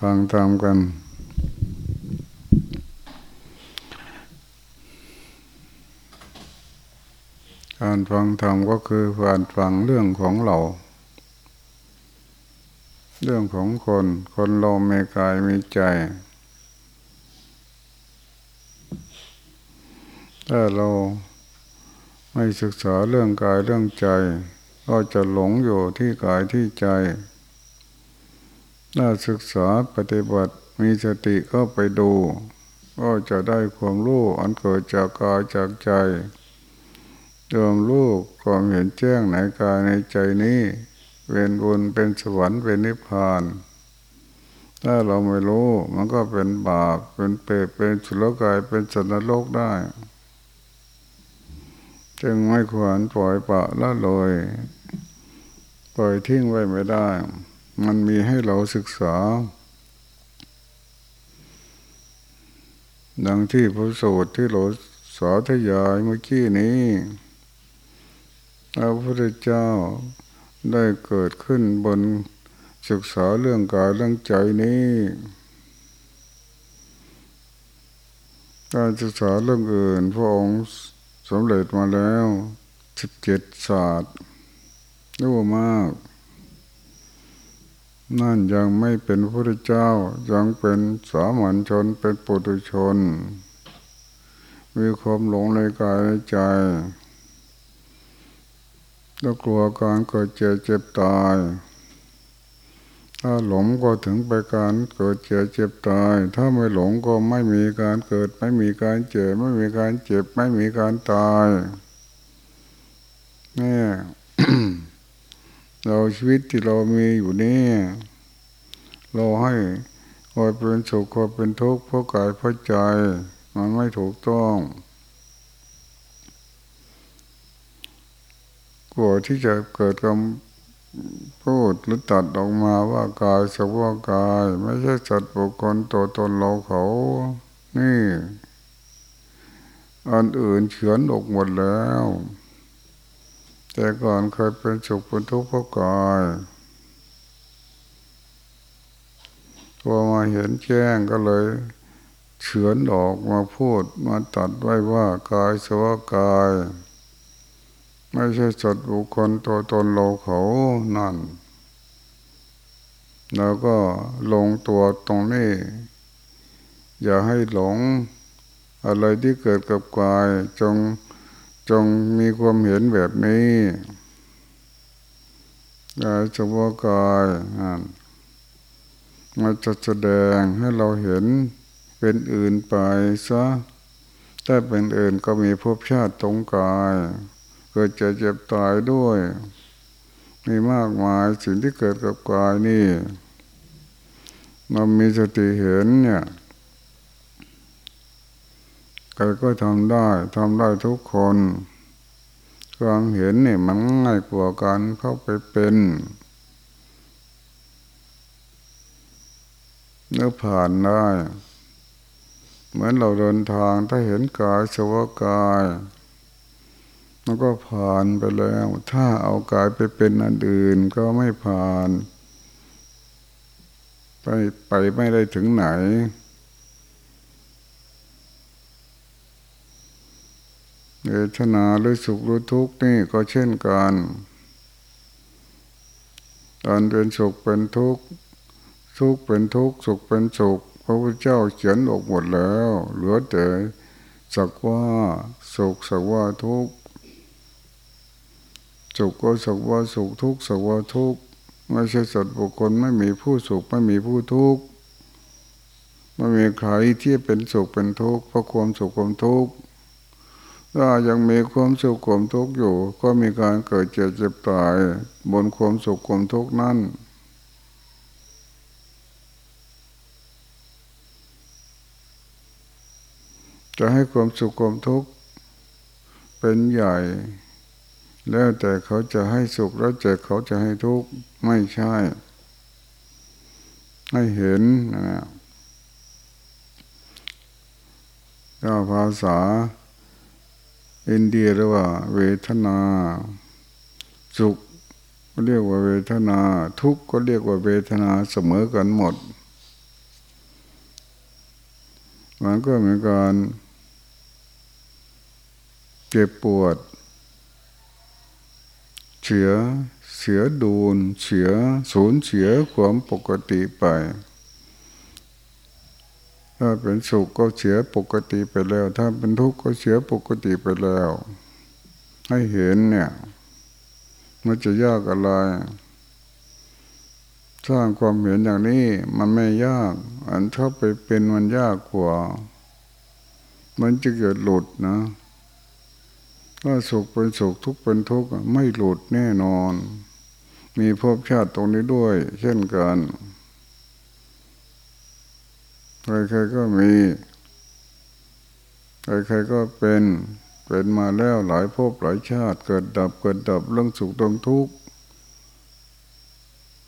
ฟังตามกัน การฟังธรรมก็คือการฟังเรื่องของเรา เรื่องของคน คนเรามีกายมีใจ ถ้าเราไม่ศึกษาเรื่องกายเรื่องใจ ก็จะหลงอยู่ที่กายที่ใจ ถ้าศึกษาปฏิบัติมีสติก็ไปดู ก็จะได้ความรู้อันเกิดจากกายจากใจรวมรู้ความเห็นแจ้งในกายในใจนี้เป็นบุญเป็นสวรรค์เป็นนิพพานถ้าเราไม่รู้มันก็เป็นบาปเป็นเปรตเป็นสุรกายเป็นสัตว์นรกได้ จึงไม่ควรปล่อยปะละเลย ปล่อยทิ้งไว้ไม่ได้ มันมีให้เราศึกษา ดังที่พระสูตรที่เราสาธยายเมื่อกี้นี้พระพุทธเจ้าได้เกิดขึ้นบนศึกษาเรื่องกายเรื่องใจนี้ การศึกษาเรื่องอื่น พระองค์สำเร็จมาแล้วสิบเจ็ดศาสตร์รู้มาก นั่นยังไม่เป็นพระเจ้ายังเป็นสามัญชนเป็นปุถุชน มีความหลงในกายในใจแล้วกลัวการเกิดเจ็บเจ็บตาย ถ้าหลงก็ถึงไปการเกิดเจ็บเจ็บตาย ถ้าไม่หลงก็ไม่มีการเกิด ไม่มีการเจ็บไม่มีการเจ็บ ไม่มีการตายนี่ เราชีวิตที่เรามีอยู่นี่เราให้คอยเป็นสุขคอยเป็นทุกข์เพราะกายเพราะใจ มันไม่ถูกต้องกลัวที่จะเกิดคำพูดหรือตัดออกมาว่ากายสภาวะกาย ไม่ใช่สัตว์บุคคลตัวตนเราเขา นี่ อันอื่นเฉือนออกหมดแล้ว แต่ก่อนเคยเป็นสุขเป็นทุกข์เพราะกายพอมาเห็นแจ้งก็เลยเฉือนออกมาพูดมาตัดไว้ว่ากายสวากาย ไม่ใช่สัตว์บุคคลตัวตนเราเขานั่น แล้วก็ลงตัวตรงนี้ อย่าให้หลง อะไรที่เกิดกับกายจง จงมีความเห็นแบบนี้กายเฉพาะกายมันจะแสดงให้เราเห็นเป็นอื่นไปซะถ้าเป็นอื่นก็มีภพชาติตรงกาย เกิดจะเจ็บตายด้วย มีมากมายสิ่งที่เกิดกับกายนี่เรามีสติเห็นเนี่ย ใครก็ทำได้ทำได้ทุกคน ความเห็นนี่มันง่ายกว่าการเข้าไปเป็นเนื้อผ่านได้ เหมือนเราเดินทางถ้าเห็นกายสวากายมันก็ผ่านไปแล้ว ถ้าเอากายไปเป็นอันอื่นก็ไม่ผ่าน ไปไปไม่ได้ถึงไหน เวทนาหรือสุขหรือทุกข์นี่ก็เช่นกันตอนเป็นสุขเป็นทุกข์ทุกข์เป็นทุกข์สุขเป็นสุขพระพุทธเจ้าเขียนออกหมดแล้ว เหลือแต่สักว่าสุขสักว่าทุกข์สุขก็สักว่าสุขทุกข์สักว่าทุกข์ไม่ใช่สัตว์บุคคลไม่มีผู้สุขไม่มีผู้ทุกข์ไม่มีใครที่เป็นสุขเป็นทุกข์เพราะความสุขความทุกข์ ถ้ายังมีความสุขความทุกข์อยู่ ก็มีการเกิดเจ็บเจ็บตาย บนความสุขความทุกข์นั้นจะให้ความสุขความทุกข์เป็นใหญ่ แล้วแต่เขาจะให้สุขแล้วแต่เขาจะให้ทุกข์ไม่ใช่ ให้เห็นนะก็ภาษา อินเดียเรียกว่า เวทนา สุขก็เรียกว่าเวทนา ทุกข์ก็เรียกว่าเวทนาเสมอกันหมด มันก็เหมือนกันเจ็บปวด เสียเสียดูนเสียสูญเสียความปกติไป ถ้าเป็นสุขก็เสียปกติไปแล้ว ถ้าเป็นทุกข์ก็เสียปกติไปแล้ว ให้เห็นเนี่ย มันจะยากอะไร สร้างความเห็นอย่างนี้มันไม่ยาก อันชอบไปเป็นมันยากกว่า มันจะเกิดหลุดนะถ้าสุขเป็นสุขทุกข์เป็นทุกข์ไม่หลุดแน่นอน มีภพชาติตรงนี้ด้วย เช่นกัน ใครๆก็มีใครๆก็เป็นเป็นมาแล้วหลายภพหลายชาติ เกิดดับเกิดดับเรื่องสุขตรงทุกข์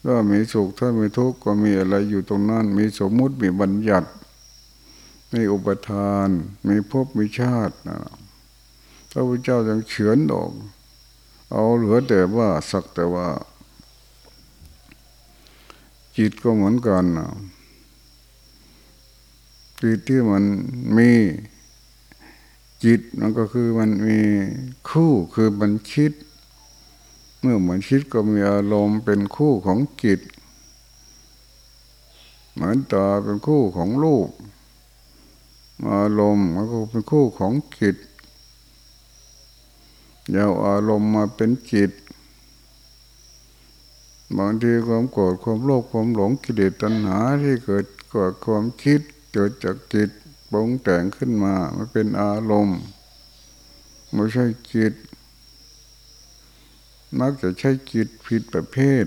ก็มีสุขถ้ามีทุกข์ก็มีอะไรอยู่ตรงนั้น มีสมมุติมีบัญญัติมีอุปทาน มีภพมีชาตินะพระพุทธเจ้ายังเฉือนออก เอาเหลือแต่ว่าสักแต่ว่า จิตก็เหมือนกันนะ จิตที่มันมีจิตมันก็คือมันมีคู่คือมันคิด เมื่อเหมันคิดก็มีอารมณ์เป็นคู่ของจิต เหมือนตาเป็นคู่ของรูปอารมณ์มันก็เป็นคู่ของจิตยาวอารมณ์มาเป็นจิตบางทีความโกรธความโลภความหลงกิเลสตัณหาที่เกิดเกิดความคิด เกิดจากจิตปรุงแต่งขึ้นมา มันเป็นอารมณ์ไม่ใช่จิต มักจะใช้จิตผิดประเภท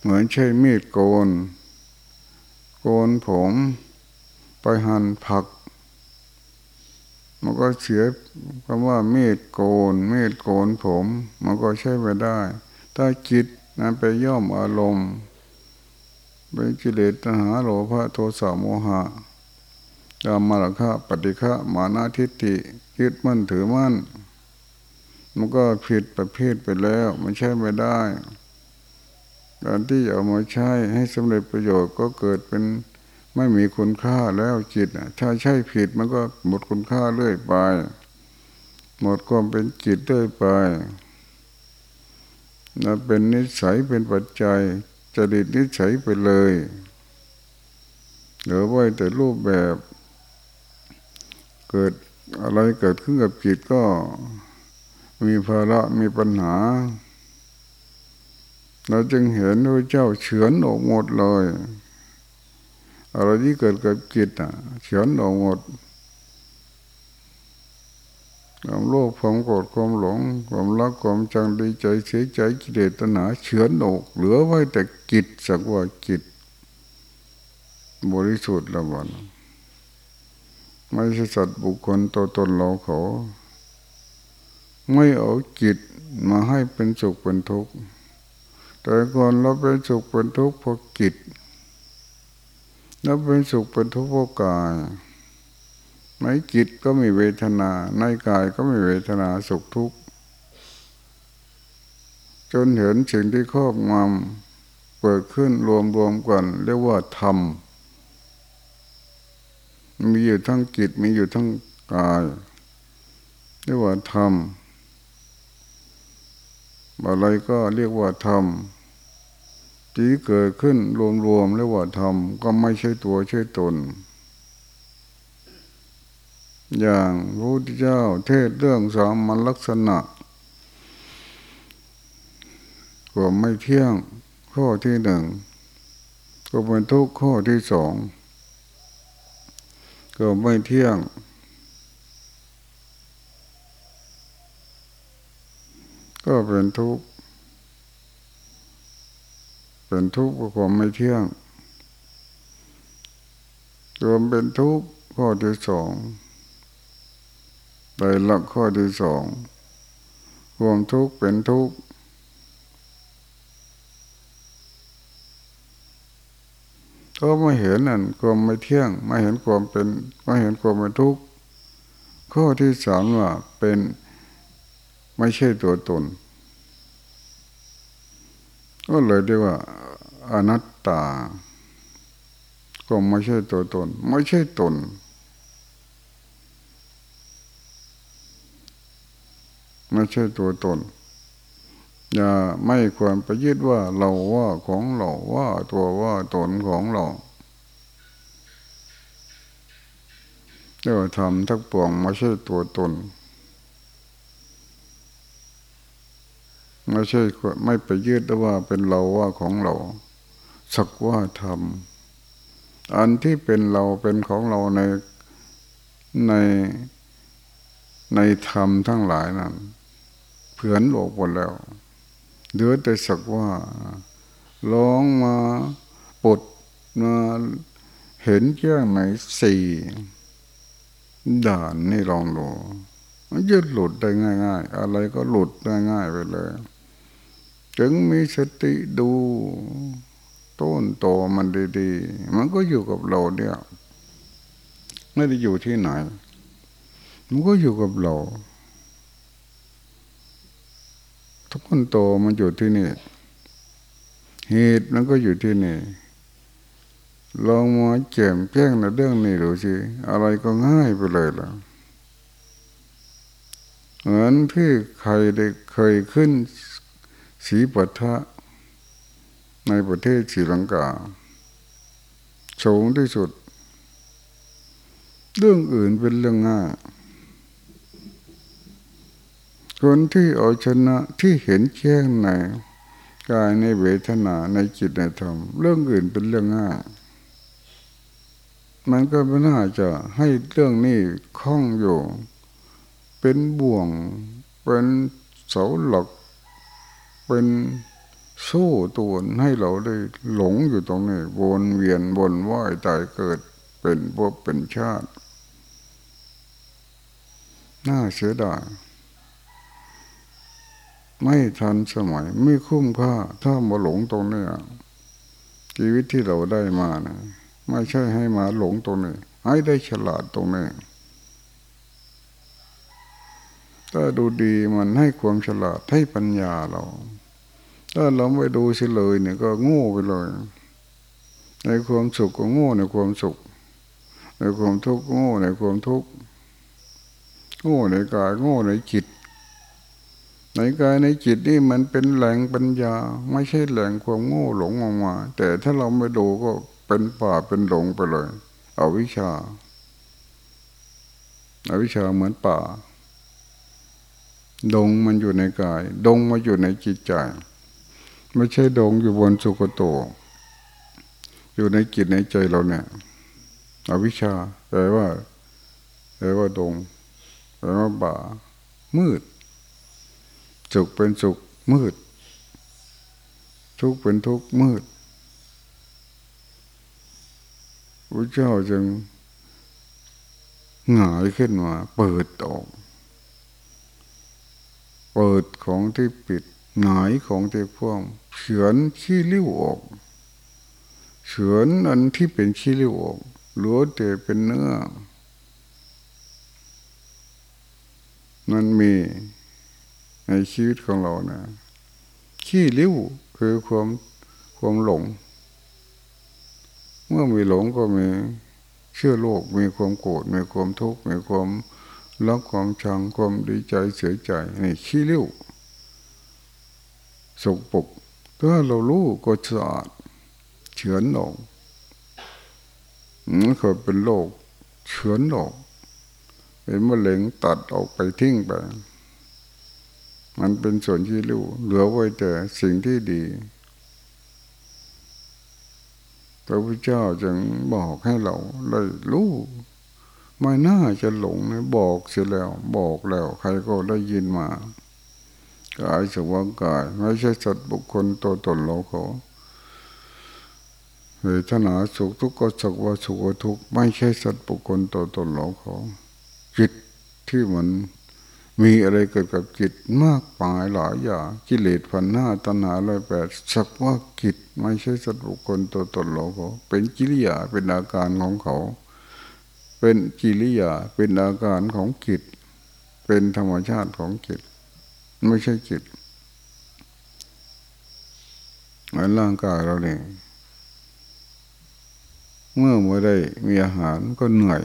เหมือนใช้มีดโกน โกนผมไปหั่นผัก มันก็เสียคำว่ามีดโกนมีดโกนผม มันก็ใช้ไม่ได้ ถ้าจิตนั้นไปย่อมอารมณ์เป็นกิเลสตหาโลภะโทสะโมหะกามมาลคะปฏิฆะมานาทิฏฐิยึดมั่นถือมั่น มันก็ผิดประเภทไปแล้วมันใช่ไม่ได้การที่เอามาใช้ให้สำเร็จประโยชน์ก็เกิดเป็นไม่มีคุณค่าแล้วจิตถ้าใช่ผิดมันก็หมดคุณค่าเรื่อยไป หมดความเป็นจิตเรื่อยไป นั่นเป็นนิสัยเป็นปัจจัยจริตนิสัยไปเลยเหลือไว้แต่รูปแบบ เกิดอะไรเกิดขึ้นกับจิตก็มีภาระมีปัญหา เราจึงเห็นพระเจ้าเฉือนออกหมดเลยอะไรที่เกิดกับจิตอะ เฉือนออกหมด ความโลภความโกรธความหลง ความรักความจังดีใจเสียใจกิเลสตัณหาเฉือนอกเหลือไว้แต่จิตสักว่าจิตบริสุทธิ์ละวันไม่ใช่สัตว์บุคคลตัวตนเราเขาไม่เอาจิตมาให้เป็นสุขเป็นทุกข์แต่ก่อนเราเป็นสุขเป็นทุกข์เพราะจิตเราเป็นสุขเป็นทุกข์เพราะกาย ในจิตก็มีเวทนา ในกายก็มีเวทนาสุขทุกข์ จนเห็นสิ่งที่ครอบงำเกิดขึ้นรวมรวมกัน เรียกว่าธรรม มีอยู่ทั้งจิตมีอยู่ทั้งกาย เรียกว่าธรรมอะไรก็เรียกว่าธรรมที่เกิดขึ้นรวมๆเรียกว่าธรรมก็ไม่ใช่ตัวใช่ตน อย่างพระพุทธเจ้าเทศเรื่องสามัญลักษณะก็ไม่เที่ยงข้อที่หนึ่งก็เป็นทุกข้อที่สองก็ไม่เที่ยง ก็เป็นทุกข์เป็นทุกข์เพราะความไม่เที่ยงรวมเป็นทุกข์ข้อที่สอง ไปหลักข้อที่สองความทุกข์เป็นทุกข์ก็ไม่เห็นนั่นความไม่เที่ยง ไม่เห็นความเป็นไม่เห็นความเป็นทุกข์ข้อที่สามว่าเป็นไม่ใช่ตัวตนกก็เลยเรียกว่าอนัตตาก็ไม่ใช่ตัวตน ไม่ใช่ตน ไม่ใช่ตัวตน อย่าไม่ควรไปยึดว่าเราว่าของเราว่าตัวว่าตนของเราเรียกว่าทำทักปวงไม่ใช่ตัวตนไม่ใช่ไม่ไปยืดว่าเป็นเราว่าของเรา สักว่าทำอันที่เป็นเราเป็นของเราในในในธรรมทั้งหลายนั้น เผื่อนโลกหมดแล้วเดือแต่สักว่าร้องมาปดมาเห็นแก้งไหนสี่ด่านนี่ลองดูมันยืดหลุดได้ง่าย ๆ อะไรก็หลุดได้ง่ายไปเลย ถึงมีสติดู ต้นโตมันดีๆ มันก็อยู่กับเราเนี่ยไม่ได้อยู่ที่ไหน มันก็อยู่กับเรา ทุกคนโตมันอยู่ที่นี่ เหตุมันก็อยู่ที่นี่ ลองมาแจ่มแจ้งในเรื่องนี้ดูสิอะไรก็ง่ายไปเลยล่ะเหมือนที่ใครได้เคยขึ้นสีปัทะในประเทศศรีลังกาสูงที่สุด เรื่องอื่นเป็นเรื่องง่าย คนที่เอาชนะที่เห็นแจ้งในกายในเวทนาในจิตในธรรมเรื่องอื่นเป็นเรื่องง่ายมันก็ไม่น่าจะให้เรื่องนี้คล้องอยู่ เป็นบ่วง เป็นเสาหลัก เป็นสู้ตัวให้เราได้หลงอยู่ตรงนี้วนเวียนวนว่ายตายเกิดเป็นพวกเป็นชาติ น่าเสียดาย ไม่ทันสมัย ไม่คุ้มค่า ถ้ามาหลงตรงนี้ชีวิตที่เราได้มานะไม่ใช่ให้มาหลงตรงนี้ให้ได้ฉลาดตรงนี้ถ้าดูดีมันให้ความฉลาดให้ปัญญาเรา ถ้าเราไม่ดูสิเลยเนี่ยก็โง่ไปเลย ในความสุขก็โง่ในความสุข ในความทุกข์โง่ในความทุกข์โง่ในกายโง่ในจิต ในกายในจิตนี่มันเป็นแหล่งปัญญา ไม่ใช่แหล่งความโง่หลงออกมา แต่ถ้าเราไม่ดูก็เป็นป่าเป็นหลงไปเลย เอาวิชาอาวิชาเหมือนป่า ดงมันอยู่ในกาย ดงมาอยู่ในจิตใจ ไม่ใช่ดงอยู่บนสุกโต อยู่ในจิตในใจเราเนี่ยอวิชชาแปลว่าแปลว่าดงแปลว่าบ่ามืด สุขเป็นสุขมืด ทุกข์เป็นทุกข์มืดพระเจ้าจึงหงายขึ้นมา เปิดออก เปิดของที่ปิดหงายของที่พ่วงเฉือนขี้ริ้วออกเฉือนอันที่เป็นขี้ริ้วออกหลือแต่เป็นเนื้อ มันมี ในชีวิตของเรานะขี้ริ้วคือความความหลง เมื่อมีหลงก็มีเชื่อโลกมีความโกรธมีความทุกข์มีความรักความชังความดีใจเสียใจนี่ขี้ริ้วสกปรกถ้าเรารู้ก็สะอาดเฉือนออกมันเคยเป็นโรคเฉือนออกเป็นมะเร็งตัดออกไปทิ้งไป มันเป็นส่วนที่รู้เหลือไว้แต่สิ่งที่ดีพระพุทธเจ้าจึงบอกให้เราเลยรู้ไม่น่าจะหลงนะบอกเสียแล้ว บอกแล้ว ใครก็ได้ยินมากายสว่างกาย ไม่ใช่สัตว์บุคคลตัวตนเราเขาเวทนาสุขทุกข์ก็สักว่าสุขทุกข์ไม่ใช่สัตว์บุคคลตัวตนเราเขาจิตที่มัน มีอะไรเกิดกับจิตมากมายหลายอย่างกิเลสพันหน้าตัณหาลอยแปดสักว่าจิตไม่ใช่สัตว์บุคคลตัวตนเราเขาเป็นกิริยาเป็นอาการของเขา เป็นกิริยาเป็นอาการของจิตเป็นธรรมชาติของจิตไม่ใช่จิตมือนร่างกายเราเนี่ยเมื่อไม่ได้มีอาหารก็เหนื่อย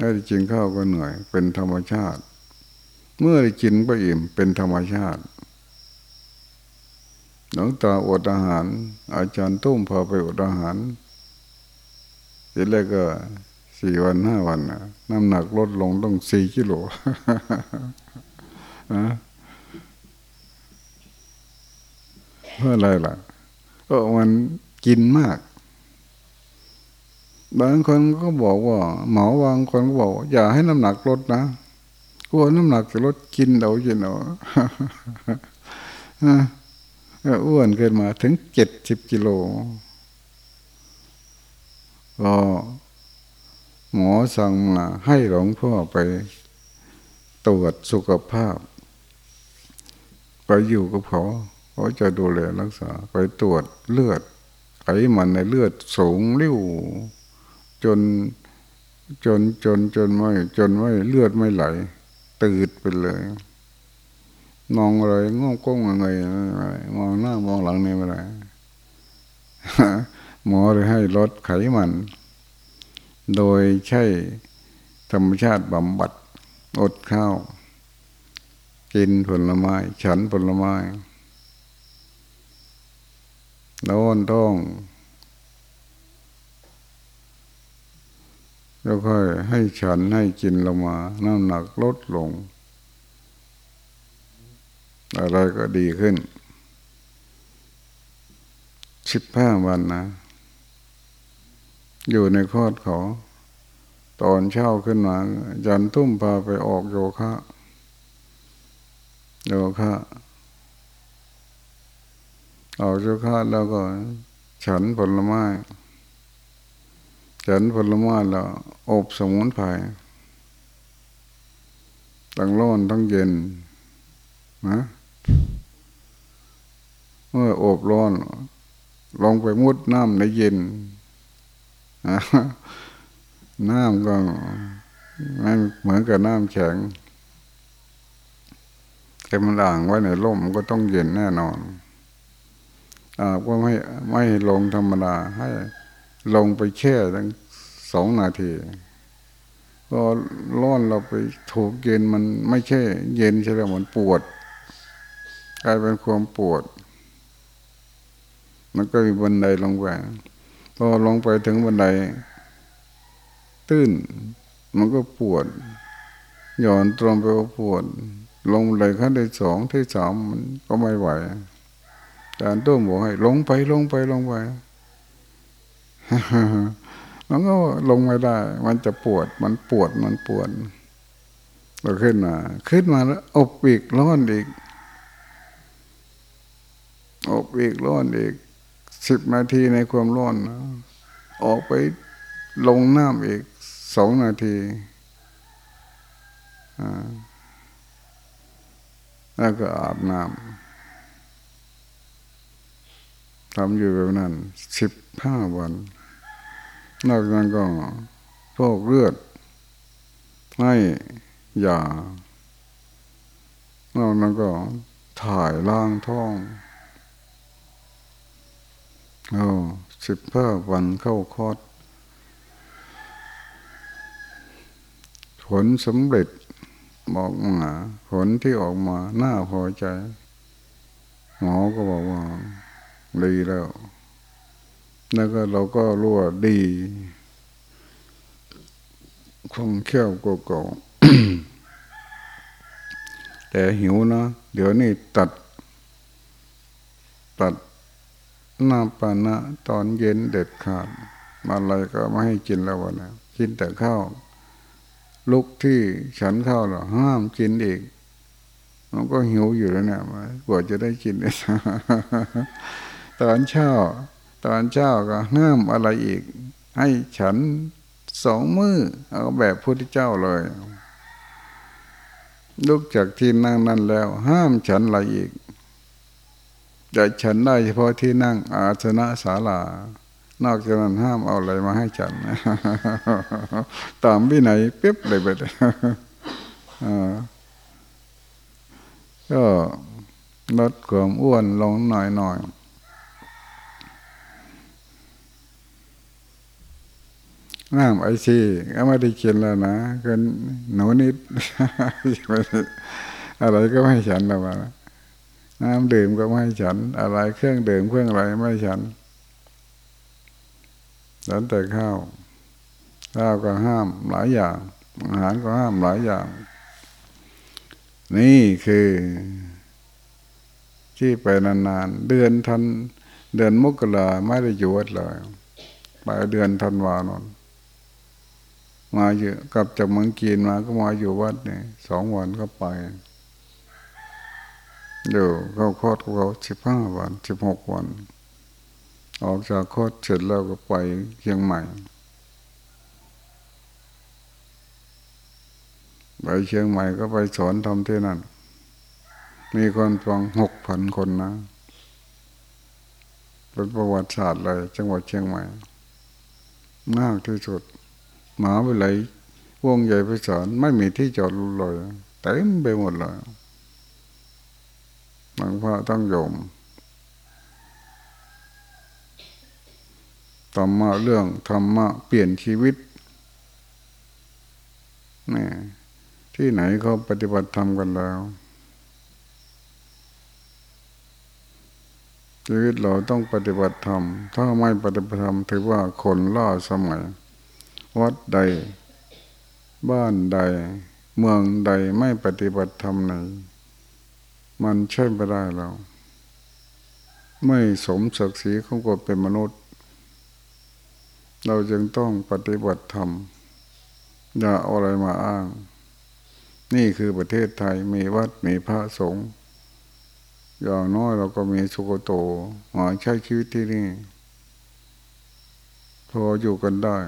ถ้าได้กินข้าวก็เหนื่อย เป็นธรรมชาติ เมื่อได้กินก็อิ่มเป็นธรรมชาติหลวงตาอดอาหาร อาจารย์ตุ้มพาไปอดอาหารทีแรกก็สี่วันห้าวันน้ำหนักลดลงต้องสี่กิโลนะเพื่ออะไรล่ะ ก็มันกินมาก บางคนก็บอกว่าหมอบางคนก็บอกอย่าให้น้ำหนักลดนะกลัวน้ำหนักจะลดกินเอากินเอาอ้วนเกินมาถึงเจ็ดสิบกิโลก็หมอสั่งมาให้หลวงพ่อไปตรวจสุขภาพ ไปอยู่กับเขาเขาจะดูแลรักษาไปตรวจเลือดไขมันในเลือดสูงเร็ว จนจนจนจนไม่จนไม่เลือดไม่ไหล ตืดไปเลย มองอะไรงงก้งอะไรมองหน้ามองหลังนี่อะไรหมอเลยให้ลดไขมัน โดยใช้ธรรมชาติบำบัด อดข้าว กินผลไม้ ฉันผลไม้นอนท้อง แล้วค่อยให้ฉันให้กินลงมา น้ำหนักลดลง อะไรก็ดีขึ้นสิบห้าวันนะ อยู่ในคอดเขา ตอนเช้าขึ้นมายันทุ่มพาไปออกโยคะโยคะออกโยคะแล้วก็ ฉันผลไม้ ฉันผลไม้แล้วอบสมุนไพรตั้งร้อนทั้งเย็นนะเมื่ออบร้อน ลองไปมุดน้ำในเย็นน้ำก็ไม่เหมือนกับน้ำแข็งแต่มันด่างไว้ในร่มก็ต้องเย็นแน่นอนอ่าก็ไม่ไม่ลงธรรมดาให้ ลงไปแช่ตั้งสองนาทีก็ร้อนเราไปถูกเย็นมันไม่ใช่ เย็นใช่ไหมมันปวดกลายเป็นความปวด มันก็มีบันไดลงไปพอลงไปถึงบันได ตื้น มันก็ปวดหย่อนตรงไปก็ปวด ลงเลยขั้นที่สองที่สามมันก็ไม่ไหวแต่ต้มบอกให้ ลงไปลงไปลงไป มันก็ลงไม่ได้ มันจะปวด มันปวด มันปวดเราขึ้นมา ขึ้นมาแล้วอบปีกร้อนอีก อบอีกร้อนอีก สิบนาทีในความร้อนนะออกไปลงน้ำอีกสองนาที แล้วก็อาบน้ำทำอยู่แบบนั้นสิบห้าวัน นอกนั้นก็พวกเลือด ให้ยานอกนั้นก็ถ่ายล่างท้องโอ้สิบห้าวันเข้าคอด ผลสำเร็จบอกมาผลที่ออกมาน่าพอใจ หมอก็บอกว่าดีแล้ว แล้วก็เราก็รู้ว่าดีคงเขี้ยวกเก่าแต่หิวนะเดี๋ยวนี้ตัด ตัดหน้าปานะ ตอนเย็นเด็ดขาดอะไรก็ไม่ให้กินแล้ววันนะกินแต่ข้าวลุกที่ฉันข้าวหรอห้ามกินอีก มันก็หิวอยู่แล้วเนี่ยกว่าจะได้กินตอนเช้า ตอนเช้าก็ห้ามอะไรอีก ให้ฉันสองมือเอาแบบพุทธเจ้าเลยลุกจากที่นั่งนั้นแล้ว ห้ามฉันอะไรอีกจะฉันได้เฉพาะที่นั่งอาสนะศาลานอกจากนั้นห้ามเอาอะไรมาให้ฉัน ตามวินัยเป๊บเลยไปเลยก็ลดความอ้วนลงหน่อยหน่อย น้ำไอซีก็ไม่ได้กินแล้วนะกันหนูนิด อะไรก็ไม่ฉันแล้วนะน้ำดื่มก็ไม่ฉัน อะไรเครื่องดื่มเครื่องอะไรไม่ฉันฉันแต่ข้าวข้าวก็ห้ามหลายอย่าง อาหารก็ห้ามหลายอย่าง นี่คือ ที่ไปนานๆ เดือนทัน เดือนมกราไม่ได้อยู่วัดเลยไปเดือนธันวานน มาอยู่กลับจากเมืองกีนมาก็มาอยู่วัดเนี่ยสองวันก็ไปอยู่เขาคลอดเขาสิบห้าวันสิบหกวัน ออกจากคลอดเสร็จแล้วก็ไปเชียงใหม่ไปเชียงใหม่ก็ไปสอนทำที่นั่น มีคนฟังหกพันคนนะ เป็นประวัติศาสตร์เลย จังหวัดเชียงใหม่ มากที่สุด หมาไปไหลวงใหญ่ไปสอนไม่มีที่จอดเลยเต็มไปหมดเลยบางพระต้องโยมธรรมะเรื่องธรรมะเปลี่ยนชีวิตนี่ที่ไหนเขาปฏิบัติธรรมกันแล้ว ชีวิตเราต้องปฏิบัติธรรม ถ้าไม่ปฏิบัติธรรมถือว่าคนล่าสมัย วัดใด บ้านใด เมืองใดไม่ปฏิบัติธรรมไหน มันใช่ไม่ได้เรา ไม่สมศักดิ์ศรีของคนเป็นมนุษย์ เราจึงต้องปฏิบัติธรรม อย่าเอาอะไรมาอ้าง นี่คือประเทศไทยมีวัดมีพระสงฆ์อย่างน้อยเราก็มีสุกโตมาใช้ชีวิตที่นี่ พออยู่กันได้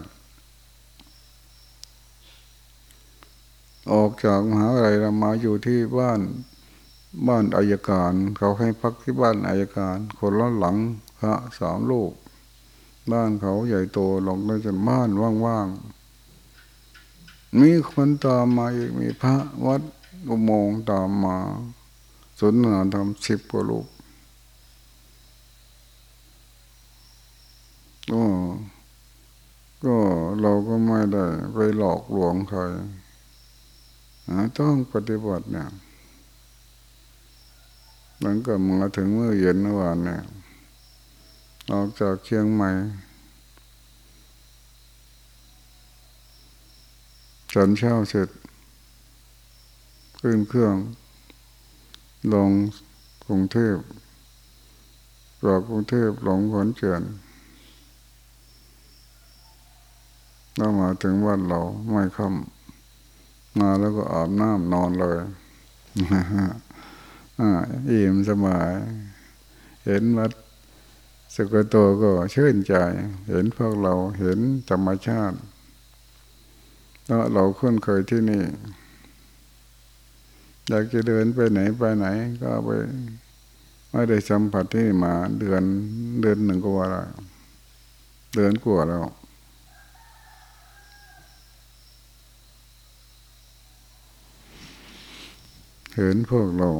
ออกจากมหาวิทยาลัยเรามาอยู่ที่บ้านบ้านอายการ เขาให้พักที่บ้านอายการ คนละหลังพระสามลูก บ้านเขาใหญ่โตลงได้จนบ้านว่างๆมีคนตามมาอีกมีพระวัดอุโมงตามมาสนทนาธรรมสิบกว่าลูกก็ก็เราก็ไม่ได้ไปหลอกลวงใคร ต้องปฏิบัติเนี่ยมันก็มาถึงเมื่อเย็นเมื่อวานเนี่ยออกจากเชียงใหม่ฉันเช้าเสร็จ ขึ้นเครื่อง ลงกรุงเทพจากกรุงเทพลงขอนเกียนแล้วมาถึงวันเราไม่ค่ำ มาแล้วก็อาบน้ำนอนเลยอิ่มสบายเห็นวัดสุกโตก็ชื่นใจ เห็นพวกเราเห็นธรรมชาติแล้วเราคุ้นเคยที่นี่ อยากจะเดินไปไหนไปไหน ก็ไป ไม่ได้สัมผัสที่มาเดือนเดือนหนึ่งกว่าได้เดือนกว่าแล้ว เห็นพวกเรา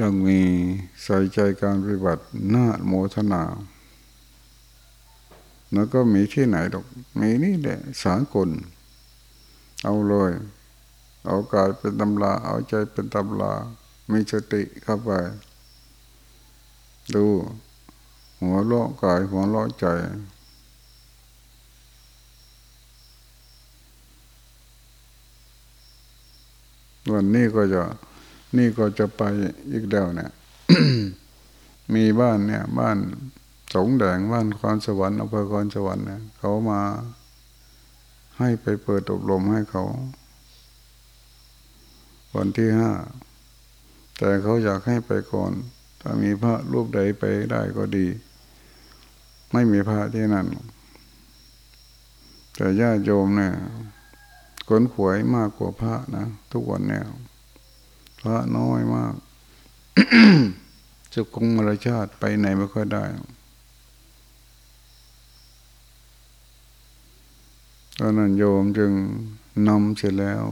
ยังมีใส่ใจการปฏิบัติน่าโมทนา แล้วก็มีที่ไหนดอก มีนี่แหละสากล เอาเลย เอากายเป็นตำลา เอาใจเป็นตำลา มีสติเข้าไป ดู หัวโลกายหัวโลใจ วันนี้ก็จะนี่ก็จะไปอีกเดียวเนี่ยมีบ้านเนี่ย บ้านสงแดงบ้านคอนสวรรค์อำเภอคอนสวรรค์เนี่ยเขามา ให้ไปเปิดอบรมให้เขา วันที่ห้าแต่เขาอยากให้ไปก่อน ถ้ามีพระรูปใดไปได้ก็ดี ไม่มีพระที่นั่นแต่ญาติโยมเนี่ย คนขวยมากกว่าพระนะทุกวันเนี่ยพระน้อยมากจะคงมรชาติไปไหนไม่ค่อยได้ตอนนั้นโยมจึงนำเสร็จแล้ว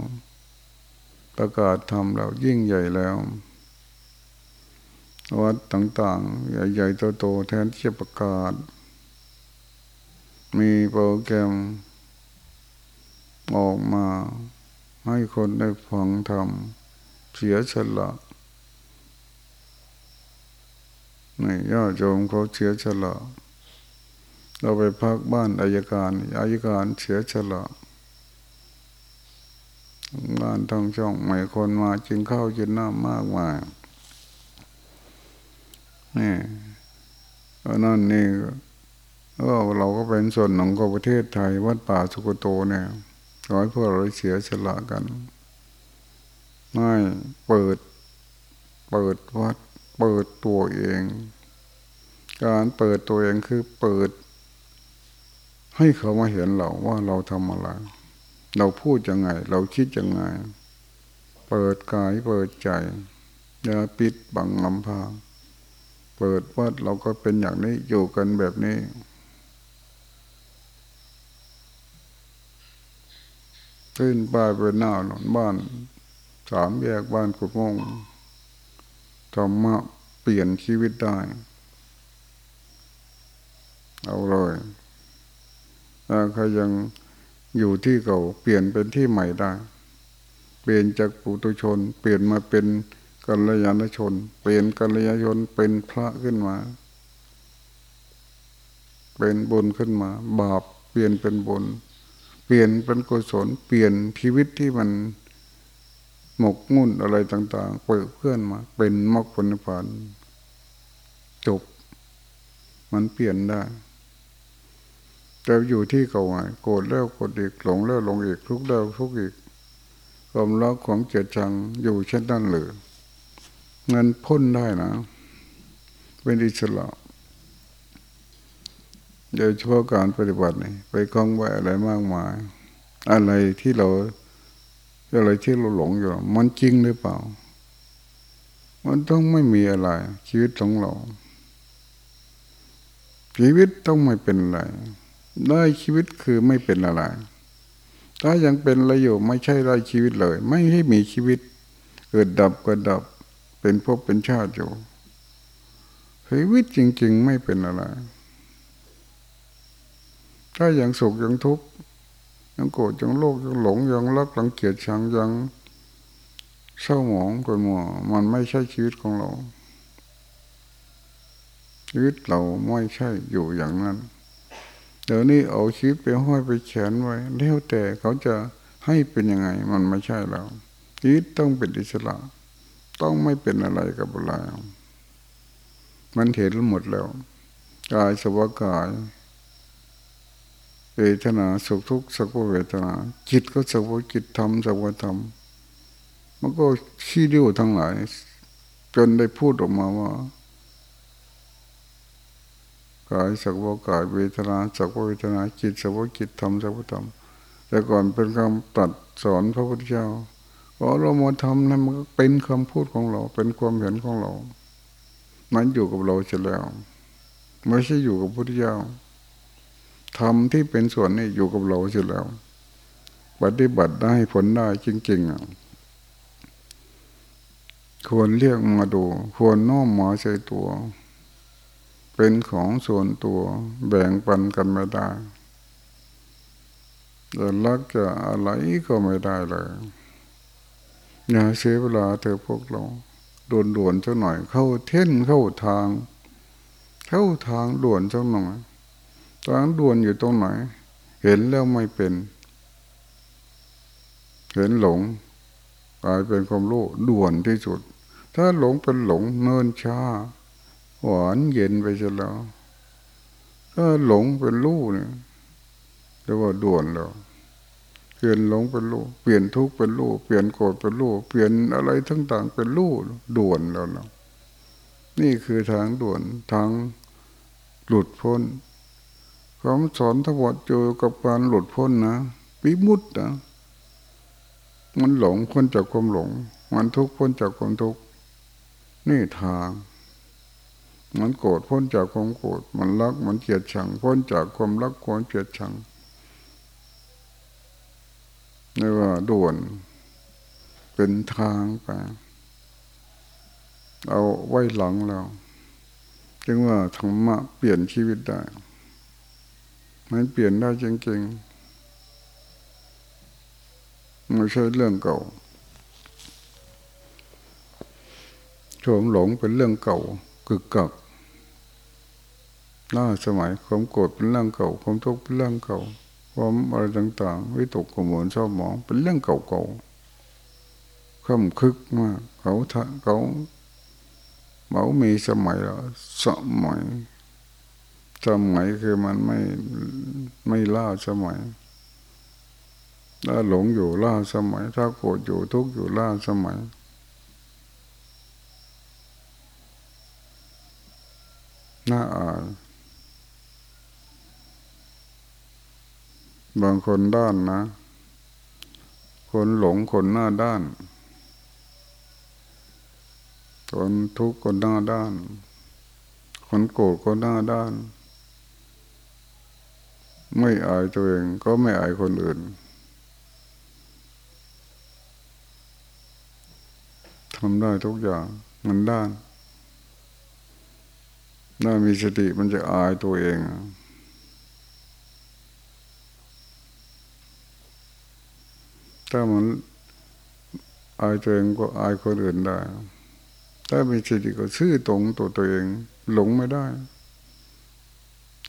ประกาศทำเรายิ่งใหญ่แล้ววัดต่างๆ ใหญ่ๆโตๆแทนที่จะประกาศ มีโปรแกรม ออกมาให้คนได้ฟังทำเสียฉละนี่ญาติโยมเขาเสียฉละเราไปพักบ้านอายการอายการเสียฉละงานทางช่องใหม่คนมาจิงเข้าวกินน้ำมากมายนี่อันนั้นนี่ก็เราก็เป็นส่วนหนึ่งของประเทศไทย วัดป่าสุกโตเนี่ย ขอให้พวกเราเสียฉละกัน ไม่เปิด เปิดวัด เปิดตัวเอง การเปิดตัวเองคือเปิด ให้เขามาเห็นเราว่าเราทำอะไร เราพูดยังไง เราคิดยังไง เปิดกายเปิดใจ อย่าปิดบังลำพางเปิดวัดเราก็เป็นอย่างนี้อยู่กันแบบนี้ ขึ้นป้ายเป็นหน้าหนอนบ้าน สามแยกบ้านกุดมงธรรมะเปลี่ยนชีวิตได้ เอาเลยถ้าใครยังอยู่ที่เก่าเปลี่ยนเป็นที่ใหม่ได้ เปลี่ยนจากปุถุชน เปลี่ยนมาเป็นกัลยาณชน เปลี่ยนกัลยาณชนเป็นพระขึ้นมา เป็นบุญขึ้นมา บาปเปลี่ยนเป็นบุญ เปลี่ยนเป็นกุศลเปลี่ยนชีวิตที่มันหมกมุ่นอะไรต่างๆเปิดเพื่อนมา เป็นมรรคผลนิพพานจบ มันเปลี่ยนได้แต่อยู่ที่เก่าไงโกรธแล้วโกรธอีกหลงแล้วหลงอีกทุกข์แล้วทุกข์อีกความรักของเจตจังอยู่เช่นนั้นหรือเงินพ้นได้นะ เป็นอิสระ โดยเฉพาะการปฏิบัตินี่ไปคล้องไว้อะไรมากมาย อะไรที่เราอะไรที่เราหลงอยู่ มันจริงหรือเปล่า มันต้องไม่มีอะไร ชีวิตของเรา ชีวิตต้องไม่เป็นอะไรได้ชีวิตคือไม่เป็นอะไร ถ้ายังเป็นอะไรอยู่ไม่ใช่ได้ชีวิตเลย ไม่ให้มีชีวิต เกิดดับก็ดับ เป็นพบเป็นชาติอยู่ชีวิตจริง ๆ ไม่เป็นอะไร ถ้ายังสุขยังทุกข์ยังโกรธยังโลภยังหลงยังรักยังเกลียดชังยังเศร้าหมองกันมัวมันไม่ใช่ชีวิตของเราชีวิตเราไม่ใช่อยู่อย่างนั้น เดี๋ยวนี้เอาชีวิตไปห้อยไปแขนไว้แล้วแต่เขาจะให้เป็นยังไง มันไม่ใช่เราชีวิตต้องเป็นอิสระ ต้องไม่เป็นอะไรกับอะไรมันเห็นหมดแล้วกายสวากาย เวทนาสุขทุกข์สักว่าเวทนา จิตก็สักว่าจิตธรรมสักว่าธรรมมันก็ขี้ดิ้วทั้งหลาย จนได้พูดออกมาว่ากายสักว่ากายเวทนาสักว่าเวทนา จิตสักว่าจิตธรรมสักว่าธรรมแต่ก่อนเป็นคำตัดสอนพระพุทธเจ้าพอเรามาทำนั้นมันก็เป็นคำพูดของเรา เป็นความเห็นของเรา มันอยู่กับเราเสร็จแล้วไม่ใช่อยู่กับพุทธเจ้า ธรรมที่เป็นส่วนนี้อยู่กับเราอยู่แล้ว ปฏิบัติได้ผลได้จริงๆ ควรเรียกมาดู ควรน้อมมาใส่ตัว เป็นของส่วนตัวแบ่งปันกันไม่ได้จะรักจะอะไรก็ไม่ได้เลยอย่าเสียเวลาเธอพวกเราด่วนๆสักหน่อย เข้าเท่นเข้าทาง เข้าทางด่วนสักหน่อย ทางด่วนอยู่ตรงไหน เห็นแล้วไม่เป็น เห็นหลงกลายเป็นความรู้ด่วนที่สุด ถ้าหลงเป็นหลงเนินช้า หวานเย็นไปจนแล้วถ้าหลงเป็นรู้เนี่ยเรียกว่าด่วนแล้วเปลี่ยนหลงเป็นรู้เปลี่ยนทุกข์เป็นรู้เปลี่ยนโกรธเป็นรู้เปลี่ยนอะไรทั้งต่างเป็นรู้ด่วนแล้วเนะนี่คือทางด่วนทางหลุดพ้น คำสอนทั้งหมดจอกับการหลุดพ้นนะปิมุตนะมันหลงพ้นจากความหลง มันทุกข์พ้นจากความทุกข์นี่ทาง มันโกรธพ้นจากความโกรธมันรักมันเกลียดชัง พ้นจากความรักความเกลียดชังนี่ว่าด่วนเป็นทางไปเอาไว้หลังเราจึงว่าธรรมะเปลี่ยนชีวิตได้ มันเปลี่ยนได้จริงๆไม่ใช่เรื่องเก่าชมหลงเป็นเรื่องเก่ากึกกักล่าสมัยความโกรธเป็นเรื่องเก่าความทุกข์เป็นเรื่องเก่าความอะไรต่างๆวิตกกังวลชอบมองเป็นเรื่องเก่าๆค่ำคึกมากเขาเขาเขามีสมัยแล้วสมัย สมัยคือมันไม่ไม่ล่าสมัย ถ้าหลงอยู่ล่าสมัย ถ้าโกรธอยู่ทุกข์อยู่ล่าสมัย น่าอายบางคนด้านนะ คนหลงคนหน้าด้าน คนทุกข์คนหน้าด้าน คนโกรธคนหน้าด้าน ไม่อายตัวเองก็ไม่อายคนอื่นทำได้ทุกอย่าง มันด้านถ้ามีสติมันจะอายตัวเองถ้ามันอายตัวเองก็อายคนอื่นได้ ถ้ามีสติก็ซื่อตรงตัวตัวเอง หลงไม่ได้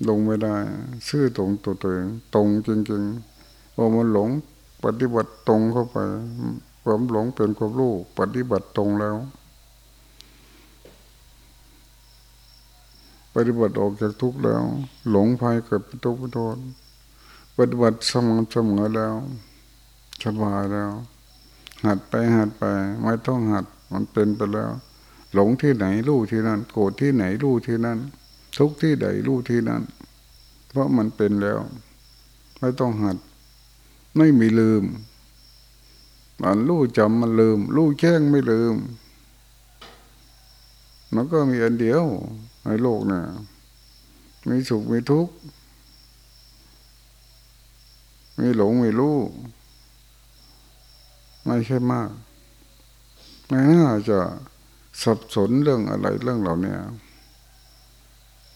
ลงไม่ได้ ซื่อตรงตัวตัวเองตรงจริงๆพอมันหลงปฏิบัติตรงเข้าไป ความหลงเป็นความรู้ปฏิบัติตรงแล้ว ปฏิบัติออกจากทุกข์แล้ว หลงภัยเกิดเป็นทุกข์เป็นโทษปฏิบัติสม่ำเสมอแล้วสบายแล้ว หัดไปหัดไป ไม่ต้องหัด มันเป็นไปแล้ว หลงที่ไหนรู้ที่นั่นโกรธที่ไหนรู้ที่นั่น ทุกที่ใดรู้ที่นั่นเพราะมันเป็นแล้ว ไม่ต้องหัด ไม่มีลืม มันรู้จำมันลืม รู้แจ้งไม่ลืม มันก็มีอันเดียวในโลกนี่ยมีสุขมีทุกข์มีหลงมีรู้ไม่ใช่มากไม่น่าจะสับสนเรื่องอะไรเรื่องเหล่านี้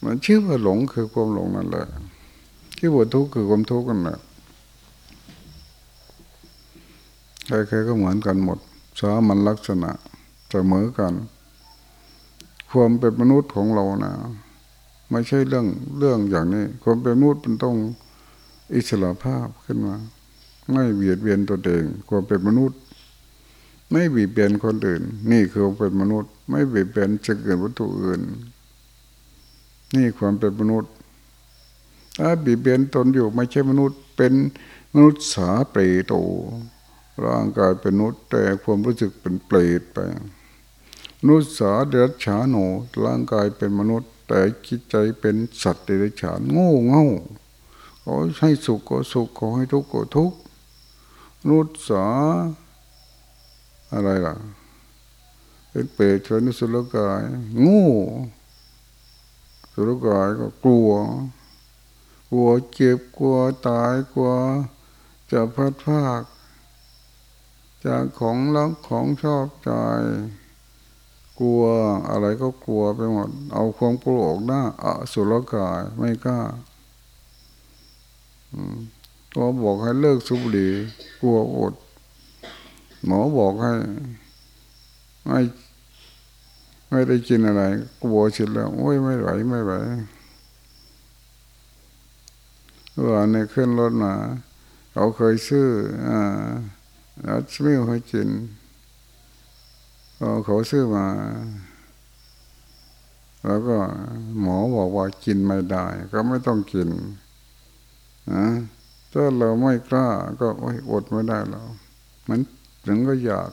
มันชื่อว่าหลงคือความหลงนั่นแหละที่ว่าทุกข์คือความทุกข์กันแหละใครๆก็เหมือนกันหมดสามันลักษณะเสมอกัน ความเป็นมนุษย์ของเรานะไม่ใช่เรื่องเรื่องอย่างนี้ ความเป็นมนุษย์มันต้องอิสระภาพขึ้นมา ไม่เบียดเบียนตัวเองความเป็นมนุษย์ ไม่เบียดเบียนคนอื่น นี่คือความเป็นมนุษย์ ไม่เบียดเบียนจะเกิดวัตถุอื่น นี่ความเป็นมนุษย์ถ้าบีเบียนตนอยู่ไม่ใช่มนุษย์เป็นมนุษย์สาเปรโตร่างกายเป็นมนุษย์แต่ความรู้สึกเป็นเปรตไปมนุษย์สาเดรัจฉานโนร่างกายเป็นมนุษย์ แต่จิตใจเป็นสัตว์เดรัจฉานโง่เง่าขอให้สุขก็สุขขอให้ทุกข์ก็ทุกข์มนุษย์สาอะไรล่ะเป็นเปรตชนสุรกายงู สุรกายก็กลัว กลัวเจ็บกลัวตายกลัวจะพัดพากจากของรักของชอบใจ กลัวอะไรก็กลัวไปหมด เอาความกลัวออกหน้าอสุรกายไม่กล้าตัวบอกให้เลิกสุบุรีกลัวอด หมอบอกให้ไม่ ไม่ได้กินอะไรกลัวชิดแล้ว โอ้ยไม่ไหวไม่ไหวเมื่อในขึ้นรถมาเขาเคยซื้ออ่าแล้วไม่ให้กินเขาซื้อมา แล้วก็หมอบอกว่ากินไม่ได้ ก็ไม่ต้องกินนะถ้าเราไม่กล้า ก็อดไม่ได้เรามันถึงก็อยาก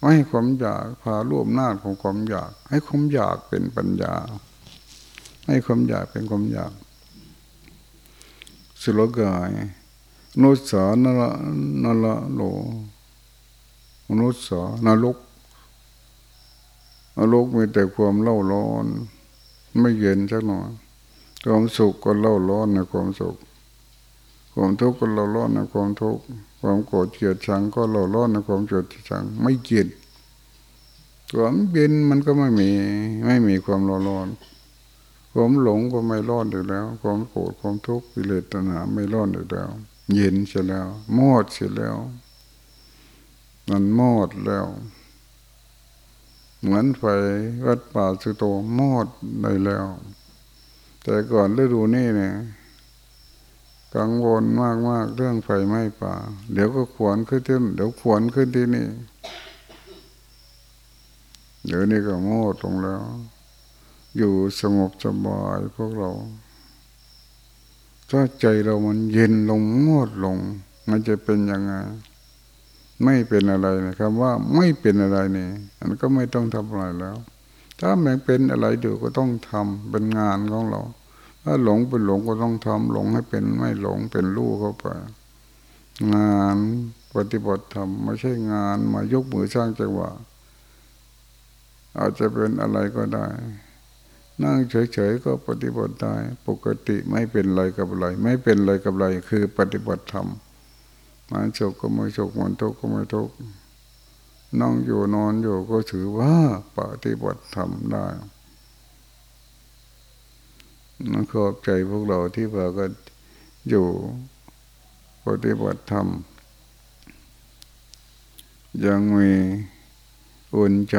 ไม่ให้ความอยากพาร่วมหน้าของความอยาก ให้ความอยากเป็นปัญญา ให้ความอยากเป็นความอยากสุรกายนุสานละนละโลมนุษย์สานรกอารมณ์มีแต่ความเล่าร้อน ไม่เย็นสักหน่อยความสุขก็เล่าร้อนในความสุข ความทุกข์ก็เล่าร้อนในความทุกข์ ความโกรธเกลียดชังก็เล่าร้อนในความโกรธชังไม่เกลีย็นความเย็นมันก็ไม่มี ไม่มีความร้อนร้อนความหลงก็ไม่ร้อนอยู่แล้ว ความโกรธความทุกข์กิเลสตัณหาไม่ร้อนอยู่แล้ว เย็นเสียแล้วมอดเสียแล้วมันมอดแล้ว เหมือนไฟวัดป่าสุโตมอดได้แล้ว แต่ก่อนฤดูนี้เนี่ย กังวลมากมากเรื่องไฟไหม้ป่า เดี๋ยวก็ขวนขึ้นที่เดี๋ยวขวนขึ้นที่นี่ เดี๋ยวนี้ก็โมดลงแล้ว อยู่สงบสบายพวกเราถ้าใจเรามันเย็นลงโมดลง มันจะเป็นยังไง ไม่เป็นอะไรนะครับว่าไม่เป็นอะไรนี่มันก็ไม่ต้องทำอะไรแล้ว ถ้ามันเป็นอะไรอยู่ก็ต้องทำเป็นงานของเรา ถ้าหลงเป็นหลงก็ต้องทำหลงให้เป็นไม่หลงเป็นรู้เข้าไป งานปฏิบัติธรรมไม่ใช่งานมายกมือสร้างจังหวะอาจจะเป็นอะไรก็ได้ นั่งเฉยๆก็ปฏิบัติได้ ปกติไม่เป็นอะไรกับอะไร ไม่เป็นอะไรกับอะไรคือปฏิบัติธรรมมันสุขก็ไม่สุขมันทุกข์ก็ไม่ทุกข์นั่งอยู่นอนอยู่ก็ถือว่าปฏิบัติธรรมได้ นันขอบใจพวกเราที่พากันอยู่ปฏิบัติธรรม ยังมีอุ่นใจ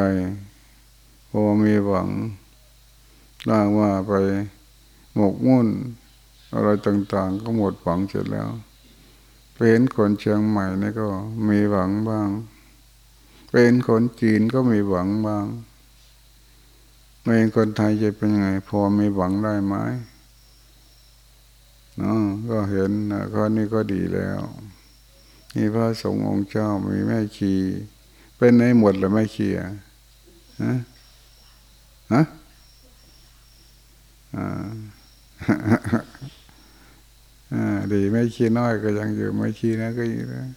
พอมีหวังร่างว่าไปหมกมุ่น อะไรต่างๆ ก็หมดหวังเสร็จแล้วเป็นคนเชียงใหม่นี่ก็มีหวังบ้าง เป็นคนจีนก็มีหวังบ้าง เป็นคนไทยจะเป็นยังไง พอมีหวังได้ไหมเนาะก็เห็นนะข้อนี้ก็ดีแล้วมีพระสงฆ์องค์เจ้ามีแม่ชีเป็นในหมดหรือไม่ชีอะฮะฮะอ่าดีไม่ชีน้อยก็ยังอยู่ไม่ชีนะก็อยู่นะ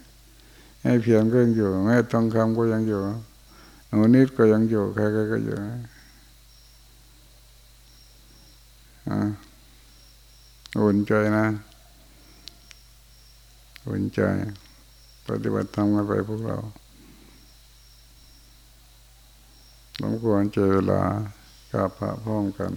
ให้เพียงก็ยังอยู่แม่ทองคำก็ยังอยู่หนูนิดก็ยังอยู่ใครๆก็อยู่ อุ่นใจนะอุ่นใจ ปฏิบัติธรรมกันไปพวกเราสมควรเจอเวลากับพระพร้อมกัน